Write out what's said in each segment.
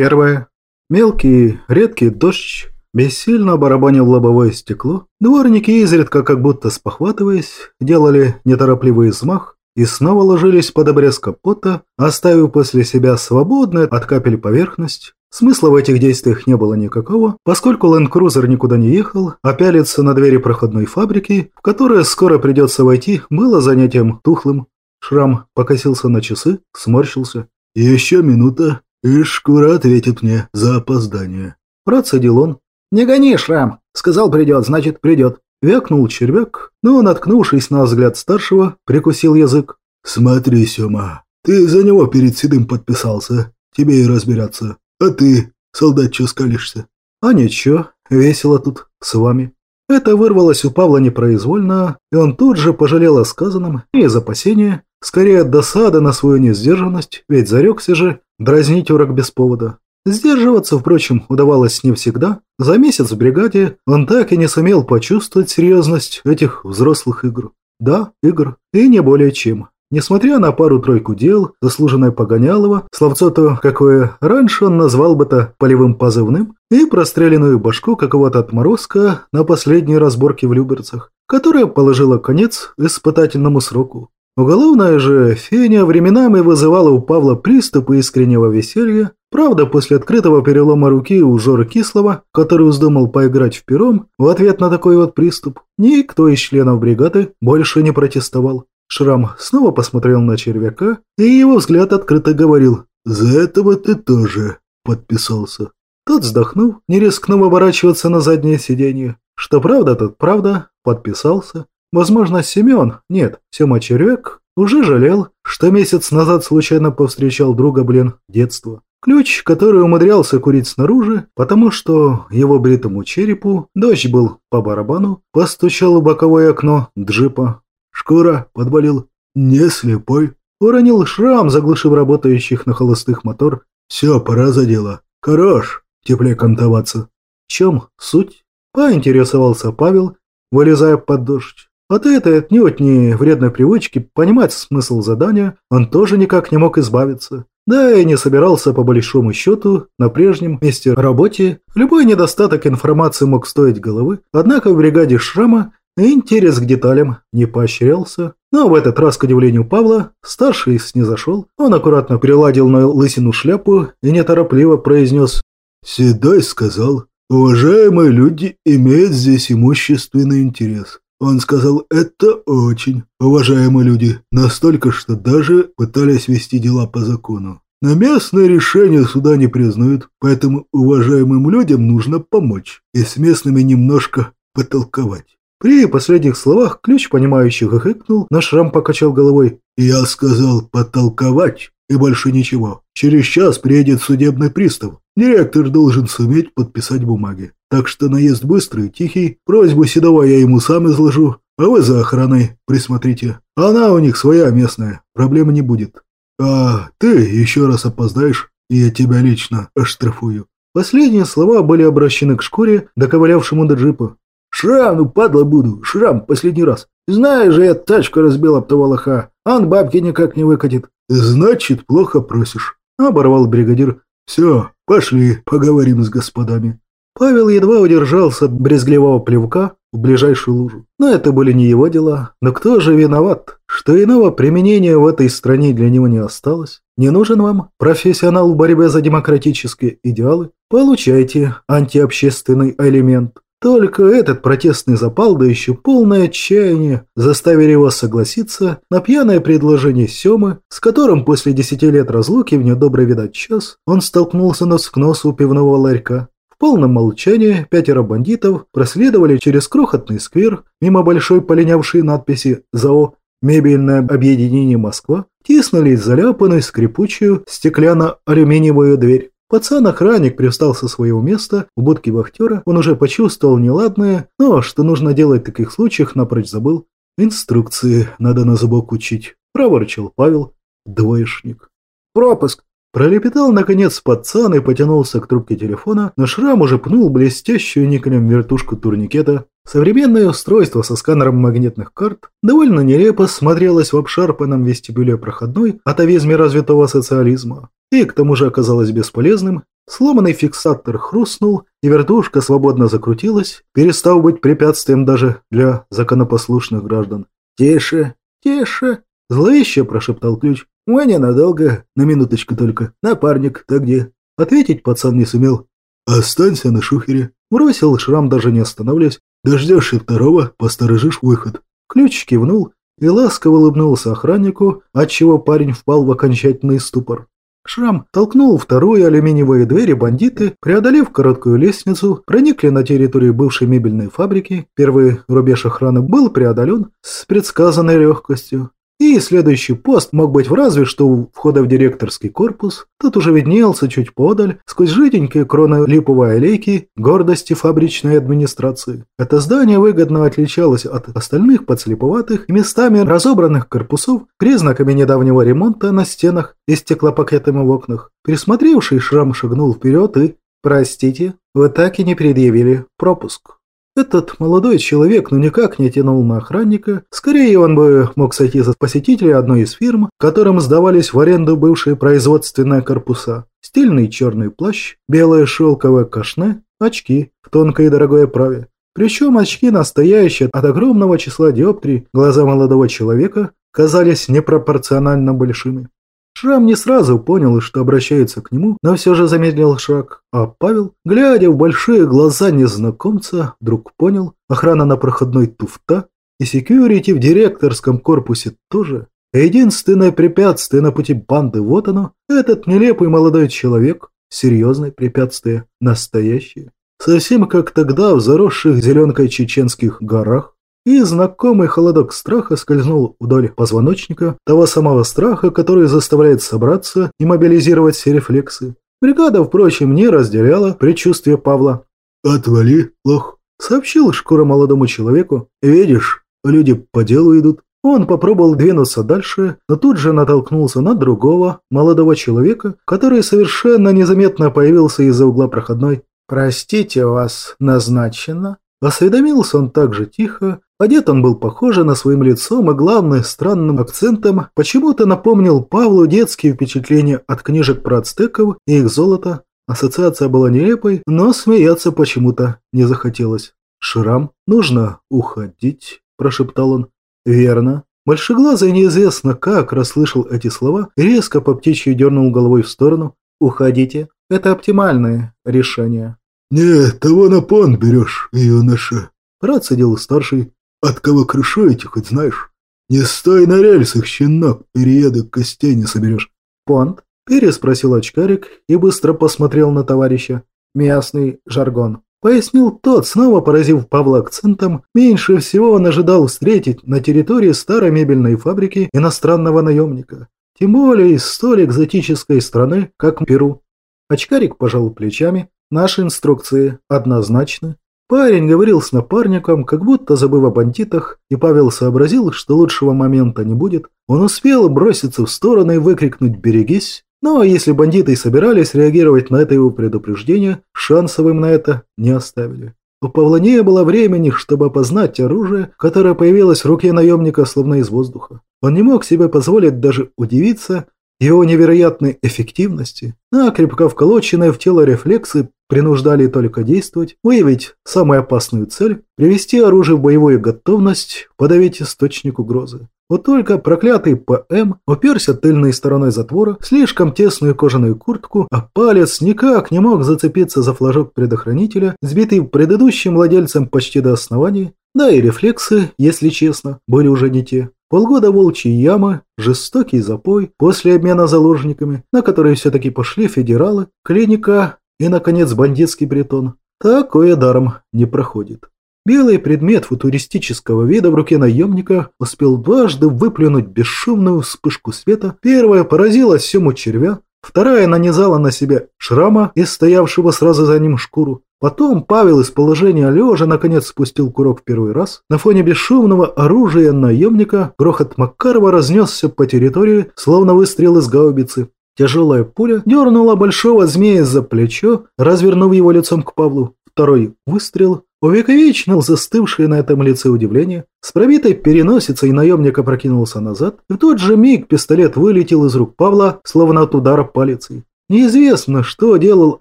Первое. Мелкий, редкий дождь бессильно барабанил лобовое стекло. Дворники, изредка как будто спохватываясь, делали неторопливый взмах и снова ложились под обрез капота, оставив после себя свободную от капель поверхность. Смысла в этих действиях не было никакого, поскольку ленд-крузер никуда не ехал, а пялиться на двери проходной фабрики, в которую скоро придется войти, было занятием тухлым. Шрам покосился на часы, сморщился. «Еще минута, и шкура ответит мне за опоздание». Процедил он. «Не гони, Шрам! Сказал придет, значит придет». Вякнул червяк, но, наткнувшись на взгляд старшего, прикусил язык. «Смотри, Сёма, ты за него перед седым подписался. Тебе и разбираться. А ты, солдат, чё скалишься?» «А ничего, весело тут, с вами». Это вырвалось у Павла непроизвольно, и он тут же пожалел о сказанном и из опасения, скорее от досады на свою несдержанность, ведь зарекся же дразнить урок без повода. Сдерживаться, впрочем, удавалось не всегда. За месяц в бригаде он так и не сумел почувствовать серьезность этих взрослых игр. Да, игр, и не более чем. Несмотря на пару-тройку дел, заслуженное Погонялова, словцо-то какое раньше он назвал бы-то полевым позывным, и простреленную башку какого-то отморозка на последней разборке в Люберцах, которая положила конец испытательному сроку. Уголовная же феня временами вызывала у Павла приступы искреннего веселья. Правда, после открытого перелома руки у Жоры Кислого, который вздумал поиграть в пером, в ответ на такой вот приступ, никто из членов бригады больше не протестовал. Шрам снова посмотрел на червяка, и его взгляд открыто говорил «За этого ты тоже подписался». Тот, вздохнув, не рискнув оборачиваться на заднее сиденье. Что правда, тот правда, подписался. Возможно, Семен, нет, Сема Червяк, уже жалел, что месяц назад случайно повстречал друга, блин, детства. Ключ, который умудрялся курить снаружи, потому что его бритому черепу дождь был по барабану, постучал в боковое окно джипа. Шкура подболел. «Не слепой». Уронил шрам, заглушив работающих на холостых мотор. «Все, пора за дело. Хорош, теплее кантоваться». «В чем суть?» Поинтересовался Павел, вылезая под дождь. От этой отнюдь не вредной привычки понимать смысл задания он тоже никак не мог избавиться. Да и не собирался по большому счету на прежнем месте работе. Любой недостаток информации мог стоить головы, однако в бригаде Шрама интерес к деталям не поощрялся. Но в этот раз, к удивлению Павла, старший снизошел. Он аккуратно приладил на лысину шляпу и неторопливо произнес «Седой сказал, уважаемые люди имеют здесь имущественный интерес. Он сказал, это очень уважаемые люди, настолько, что даже пытались вести дела по закону. На местное решение суда не признают, поэтому уважаемым людям нужно помочь и с местными немножко потолковать. При последних словах ключ, понимающий, хихикнул, но шрам покачал головой. «Я сказал потолковать, и больше ничего. Через час приедет судебный пристав. Директор должен суметь подписать бумаги. Так что наезд быстрый, тихий. Просьбу Седова я ему сам изложу, а вы за охраной присмотрите. Она у них своя местная, проблемы не будет. А ты еще раз опоздаешь, и я тебя лично оштрафую». Последние слова были обращены к шкуре, доковылявшему до джипа. «Шрам, ну падла буду, шрам, последний раз. Знаешь же, я тачку разбил об того лоха, он бабки никак не выкатит». «Значит, плохо просишь», — оборвал бригадир. «Все, пошли, поговорим с господами». Павел едва удержался от брезгливого плевка в ближайшую лужу. Но это были не его дела. Но кто же виноват, что иного применения в этой стране для него не осталось? Не нужен вам профессионал в борьбе за демократические идеалы? Получайте антиобщественный элемент. Только этот протестный запал, да еще полное отчаяние, заставили его согласиться на пьяное предложение Семы, с которым после десяти лет разлуки в недобрый видать час он столкнулся нос к носу пивного ларька. В полном молчании пятеро бандитов проследовали через крохотный сквер мимо большой полинявшей надписи «ЗАО Мебельное объединение Москва», тиснулись заляпанную скрипучую стеклянно-алюминиевую дверь. Пацан-охранник привстал со своего места в будке вахтера, он уже почувствовал неладное, но что нужно делать в таких случаях, напрочь забыл. Инструкции надо на зубок учить, проворчал Павел, двоечник. Пропуск. Пролепетал, наконец, пацан и потянулся к трубке телефона, но шрам уже пнул блестящую никелем вертушку турникета. Современное устройство со сканером магнитных карт довольно нелепо смотрелось в обшарпанном вестибюле проходной атовизме развитого социализма и к тому же оказалось бесполезным. Сломанный фиксатор хрустнул, и вертушка свободно закрутилась, перестав быть препятствием даже для законопослушных граждан. «Тише, тише!» – зловеще прошептал ключ. «Мы ненадолго, на минуточку только. Напарник, ты где?» Ответить пацан не сумел. «Останься на шухере», – бросил шрам, даже не останавливаясь. «Дождешься второго, посторожишь выход». Ключ кивнул и ласково улыбнулся охраннику, отчего парень впал в окончательный ступор. Шрам толкнул вторую алюминиевые двери бандиты, преодолев короткую лестницу, проникли на территорию бывшей мебельной фабрики. Первый рубеж охраны был преодолен с предсказанной легкостью. И следующий пост мог быть в разве что у входа в директорский корпус. Тут уже виднелся чуть подаль, сквозь жиденькие кроны липовой аллейки, гордости фабричной администрации. Это здание выгодно отличалось от остальных подслеповатых местами разобранных корпусов, признаками недавнего ремонта на стенах и стеклопакетами в окнах. Присмотревший шрам шагнул вперед и... «Простите, вы так и не предъявили пропуск». Этот молодой человек ну никак не тянул на охранника. Скорее, он бы мог сойти за посетителя одной из фирм, которым сдавались в аренду бывшие производственные корпуса. Стильный черный плащ, белое шелковое кашне, очки в тонкой и дорогой оправе. Причем очки настоящие от огромного числа диоптрий глаза молодого человека казались непропорционально большими. Шрам не сразу понял, что обращается к нему, но все же замедлил шаг. А Павел, глядя в большие глаза незнакомца, вдруг понял, охрана на проходной туфта, и секьюрити в директорском корпусе тоже. Единственное препятствие на пути банды вот оно, этот нелепый молодой человек, серьезное препятствие, настоящее. Совсем как тогда в заросших зеленкой чеченских горах, и знакомый холодок страха скользнул вдоль позвоночника, того самого страха, который заставляет собраться и мобилизировать все рефлексы. Бригада, впрочем, не разделяла предчувствие Павла. «Отвали, лох», — сообщил Шкура молодому человеку. «Видишь, люди по делу идут». Он попробовал двинуться дальше, но тут же натолкнулся на другого, молодого человека, который совершенно незаметно появился из-за угла проходной. «Простите, вас назначено?» Осведомился он так же тихо, одет он был похоже на своим лицом и, главное, странным акцентом, почему-то напомнил Павлу детские впечатления от книжек про ацтеков и их золото. Ассоциация была нелепой, но смеяться почему-то не захотелось. «Шрам, нужно уходить», – прошептал он. «Верно». Большеглазый неизвестно как расслышал эти слова резко по птичьи дернул головой в сторону. «Уходите. Это оптимальное решение». «Не, того на пон берешь, юноша», – процедил старший. «От кого крышуете, хоть знаешь? Не стой на рельсах, щенок, переедок костей не соберешь». «Понт?» – переспросил очкарик и быстро посмотрел на товарища. «Местный жаргон». Пояснил тот, снова поразив Павла акцентом, меньше всего он ожидал встретить на территории старой мебельной фабрики иностранного наемника. Тем более из столь экзотической страны, как Перу. Очкарик пожал плечами, Наши инструкции однозначны. Парень говорил с напарником, как будто забыв о бандитах, и Павел сообразил, что лучшего момента не будет. Он успел броситься в сторону и выкрикнуть «берегись!», но если бандиты и собирались реагировать на это его предупреждение, шансов им на это не оставили. У Павла не было времени, чтобы опознать оружие, которое появилось в руке наемника словно из воздуха. Он не мог себе позволить даже удивиться, его невероятной эффективности, накрепко вколоченные в тело рефлексы принуждали только действовать, выявить самую опасную цель, привести оружие в боевую готовность, подавить источник угрозы. Вот только проклятый ПМ уперся тыльной стороной затвора слишком тесную кожаную куртку, а палец никак не мог зацепиться за флажок предохранителя, сбитый предыдущим владельцем почти до основания, да и рефлексы, если честно, были уже не те. Полгода волчьей ямы, жестокий запой, после обмена заложниками, на которые все-таки пошли федералы, клиника и, наконец, бандитский притон. Такое даром не проходит. Белый предмет футуристического вида в руке наемника успел дважды выплюнуть бесшумную вспышку света. Первая поразила сему червя, вторая нанизала на себя шрама из стоявшего сразу за ним шкуру. Потом Павел из положения лежа наконец спустил курок в первый раз. На фоне бесшумного оружия наемника грохот Макарова разнесся по территории, словно выстрел из гаубицы. Тяжелая пуля дернула большого змея за плечо, развернув его лицом к Павлу. Второй выстрел увековечнил застывшее на этом лице удивление. С пробитой переносицей наемник опрокинулся назад, в тот же миг пистолет вылетел из рук Павла, словно от удара палицей. Неизвестно, что делал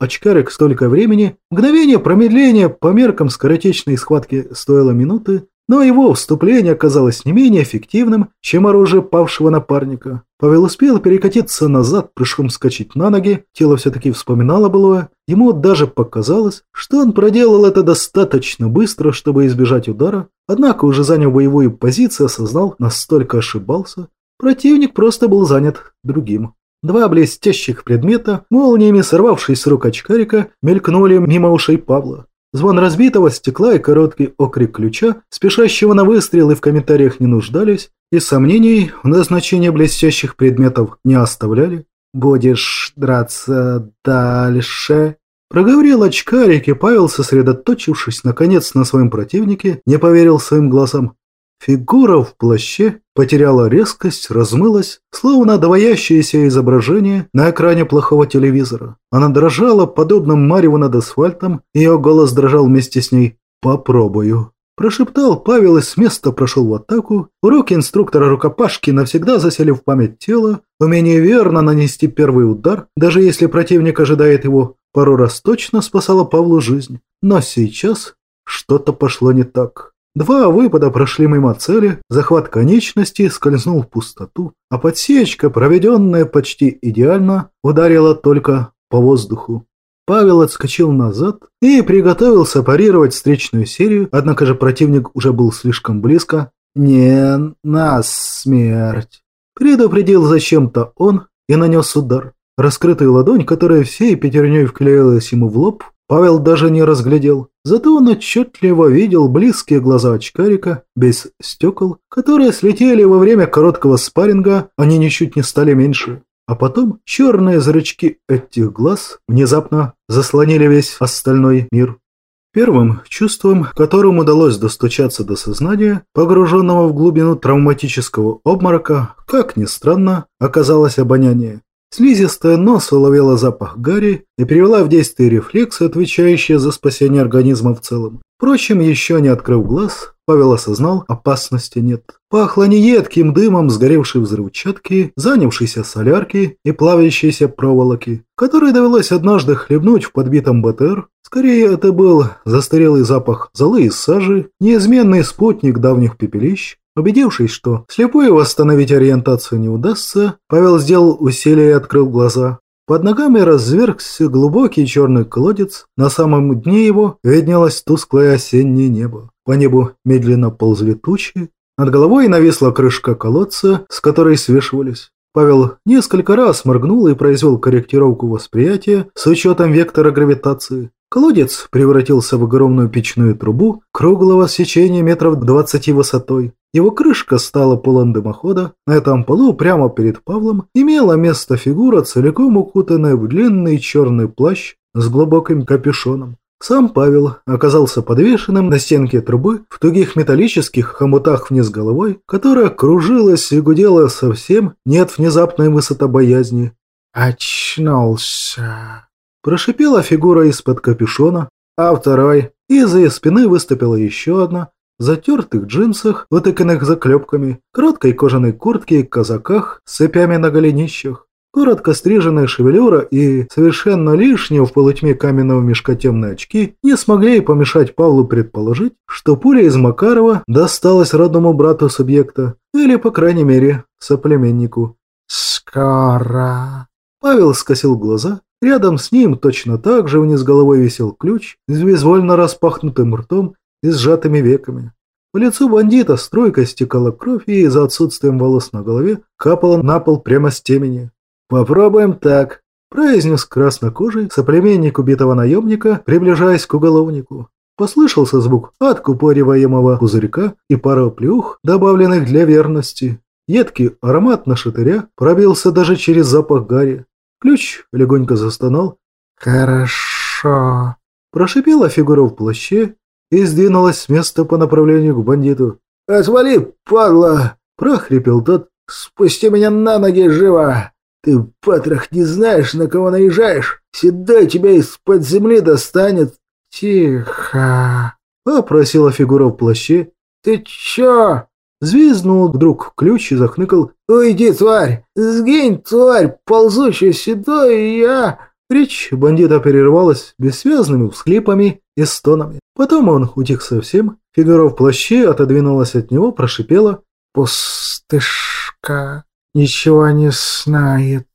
очкарик столько времени. Мгновение промедления по меркам скоротечной схватки стоило минуты, но его вступление оказалось не менее эффективным, чем оружие павшего напарника. Павел успел перекатиться назад, прыжком скачать на ноги, тело все-таки вспоминало былое. Ему даже показалось, что он проделал это достаточно быстро, чтобы избежать удара, однако уже заняв боевую позицию, осознал, настолько ошибался. Противник просто был занят другим. Два блестящих предмета, молниями сорвавшись с рук очкарика, мелькнули мимо ушей Павла. Звон разбитого стекла и короткий окрик ключа, спешащего на выстрелы в комментариях не нуждались, и сомнений в назначении блестящих предметов не оставляли. «Будешь драться дальше?» Проговорил очкарик, и Павел, сосредоточившись наконец на своем противнике, не поверил своим глазам. Фигура в плаще потеряла резкость, размылась, словно двоящееся изображение на экране плохого телевизора. Она дрожала, подобно мареву над асфальтом, ее голос дрожал вместе с ней. «Попробую». Прошептал Павел и с места прошел в атаку. Уроки инструктора рукопашки навсегда засели в память тела. Умение верно нанести первый удар, даже если противник ожидает его, пару раз точно спасало Павлу жизнь. Но сейчас что-то пошло не так. Два выпада прошли мимо цели, захват конечности скользнул в пустоту, а подсечка, проведенная почти идеально, ударила только по воздуху. Павел отскочил назад и приготовился парировать встречную серию, однако же противник уже был слишком близко. «Не на смерть!» Предупредил зачем-то он и нанес удар. Раскрытую ладонь, которая всей пятерней вклеилась ему в лоб, Павел даже не разглядел. Зато он отчетливо видел близкие глаза очкарика, без стекол, которые слетели во время короткого спарринга, они ничуть не стали меньше. А потом черные зрачки этих глаз внезапно заслонили весь остальной мир. Первым чувством, которым удалось достучаться до сознания, погруженного в глубину травматического обморока, как ни странно, оказалось обоняние. Слизистая нос уловила запах гари и привела в действие рефлексы, отвечающие за спасение организма в целом. Впрочем, еще не открыв глаз, Павел осознал, опасности нет. Пахло не едким дымом сгоревшей взрывчатки, занявшейся солярки и плавящейся проволоки, которые довелось однажды хлебнуть в подбитом БТР. Скорее, это был застарелый запах золы и сажи, неизменный спутник давних пепелищ, Убедившись, что слепую восстановить ориентацию не удастся, Павел сделал усилие и открыл глаза. Под ногами развергся глубокий черный колодец, на самом дне его виднелось тусклое осеннее небо. По небу медленно ползли тучи, над головой нависла крышка колодца, с которой свешивались. Павел несколько раз моргнул и произвел корректировку восприятия с учетом вектора гравитации. Колодец превратился в огромную печную трубу круглого сечения метров 20 высотой. Его крышка стала полом дымохода. На этом полу прямо перед Павлом имела место фигура, целиком укутанная в длинный черный плащ с глубоким капюшоном. Сам Павел оказался подвешенным на стенке трубы в тугих металлических хомутах вниз головой, которая кружилась и гудела совсем нет внезапной высотобоязни. «Очнулся!» Прошипела фигура из-под капюшона, а второй из-за спины выступила еще одна, затертых джинсах, вытыканных заклепками, короткой кожаной куртке казаках с цепями на голенищах. Коротко стриженная шевелюра и совершенно лишние в полутьме каменного мешка темные очки не смогли помешать Павлу предположить, что пуля из Макарова досталась родному брату субъекта, или, по крайней мере, соплеменнику. «Скоро...» Павел скосил глаза Рядом с ним точно так же вниз головой висел ключ с безвольно распахнутым ртом и сжатыми веками. По лицу бандита стройка стекала кровь и за отсутствием волос на голове капала на пол прямо с темени. «Попробуем так», – произнес краснокожий соплеменник убитого наемника, приближаясь к уголовнику. Послышался звук откупориваемого пузырька и пара плюх, добавленных для верности. Едкий аромат на шатыря пробился даже через запах гари. Ключ легонько застонал. «Хорошо», – прошипела фигура в плаще и сдвинулась с места по направлению к бандиту. «Отвали, падла!» – прохрипел тот. «Спусти меня на ноги живо! Ты, патрах, не знаешь, на кого наезжаешь! Седай тебя из-под земли достанет!» «Тихо!» – попросила фигура в плаще. «Ты чё?» Звезднул вдруг ключ и захныкал. «Уйди, тварь! Сгинь, тварь, ползущая сюда, и я...» Речь бандита перервалась бессвязными всхлипами и стонами. Потом он утих совсем, фигура в плаще отодвинулась от него, прошипела. «Пустышка ничего не знает».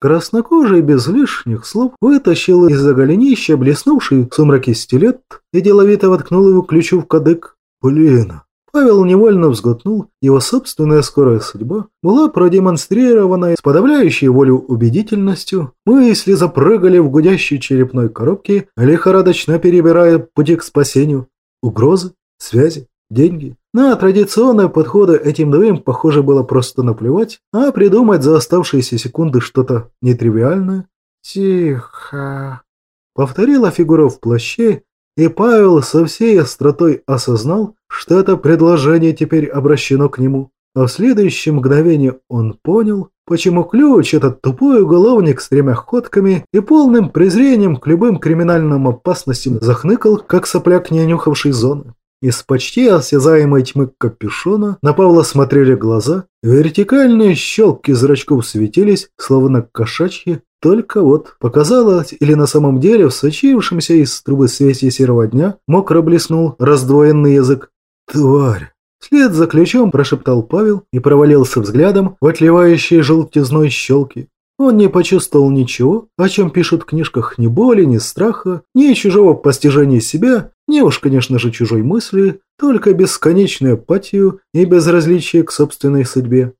Краснокожий без лишних слов вытащил из-за голенища блеснувший в сумраке стилет и деловито воткнул его ключу в кадык. «Блин!» Павел невольно взглотнул, его собственная скорая судьба была продемонстрирована с подавляющей волю убедительностью. Мысли запрыгали в гудящей черепной коробке, лихорадочно перебирая пути к спасению. Угрозы, связи, деньги. На традиционные подходы этим двоим, похоже, было просто наплевать, а придумать за оставшиеся секунды что-то нетривиальное. «Тихо», — повторила фигура в плаще, и Павел со всей остротой осознал, что это предложение теперь обращено к нему. А в следующее мгновение он понял, почему ключ этот тупой уголовник с тремя ходками и полным презрением к любым криминальным опасностям захныкал, как сопляк не нюхавший зоны. Из почти осязаемой тьмы капюшона на Павла смотрели глаза, вертикальные щелки зрачков светились, словно кошачьи, только вот показалось, или на самом деле в сочившемся из трубы свете серого дня мокро блеснул раздвоенный язык. «Тварь!» Вслед за ключом прошептал Павел и провалился взглядом в отливающие желтизной щелки. Он не почувствовал ничего, о чем пишут в книжках ни боли, ни страха, ни чужого постижения себя, ни уж, конечно же, чужой мысли, только бесконечную апатию и безразличие к собственной судьбе.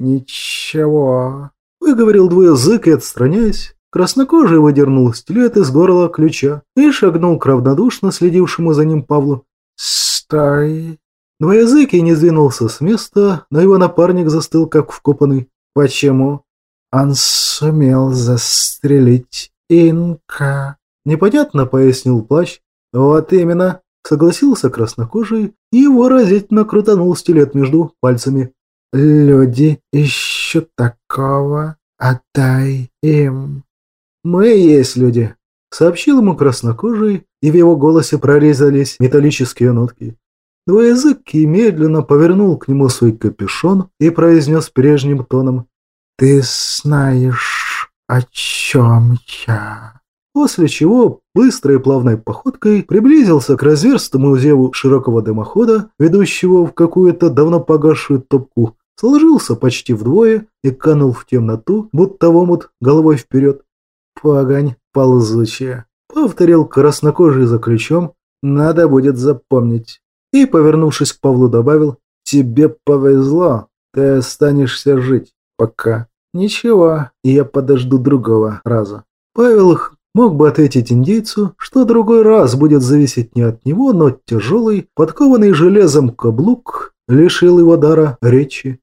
«Ничего», — выговорил двуязык и, отстраняясь, краснокожий выдернул стилет из горла ключа и шагнул к равнодушно следившему за ним Павлу. «Стой!» Двоязыкий не сдвинулся с места, но его напарник застыл как вкопанный. «Почему?» «Он сумел застрелить инка», — непонятно пояснил плащ. «Вот именно», — согласился краснокожий и выразительно крутанул стилет между пальцами. «Люди ищут такого, отдай им». «Мы есть люди», — сообщил ему краснокожий, и в его голосе прорезались металлические нотки. Двоязыкий медленно повернул к нему свой капюшон и произнес прежним тоном. «Ты знаешь, о чем я?» После чего быстрой плавной походкой приблизился к разверстому зеву широкого дымохода, ведущего в какую-то давно погасшую топку, сложился почти вдвое и канул в темноту, будто в омут головой вперед. «Погонь ползучая», — повторил краснокожий за ключом, «надо будет запомнить». И, повернувшись к Павлу, добавил, «Тебе повезло, ты останешься жить, пока». «Ничего, я подожду другого раза». Павел мог бы ответить индейцу, что другой раз будет зависеть не от него, но тяжелый, подкованный железом каблук лишил его дара речи.